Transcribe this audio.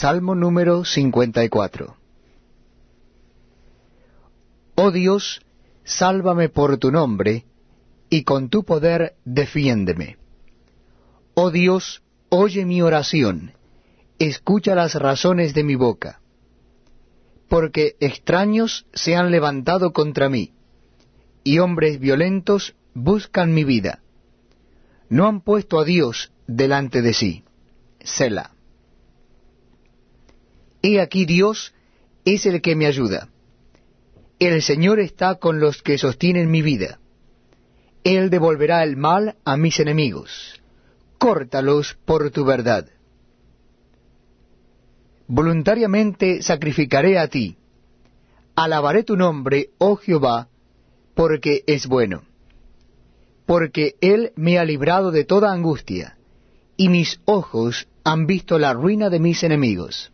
Salmo número 54 Oh Dios, sálvame por tu nombre, y con tu poder defiéndeme. Oh Dios, oye mi oración, escucha las razones de mi boca. Porque extraños se han levantado contra mí, y hombres violentos buscan mi vida. No han puesto a Dios delante de sí. Sela. He aquí Dios es el que me ayuda. El Señor está con los que sostienen mi vida. Él devolverá el mal a mis enemigos. Córtalos por tu verdad. Voluntariamente sacrificaré a ti. Alabaré tu nombre, oh Jehová, porque es bueno. Porque Él me ha librado de toda angustia, y mis ojos han visto la ruina de mis enemigos.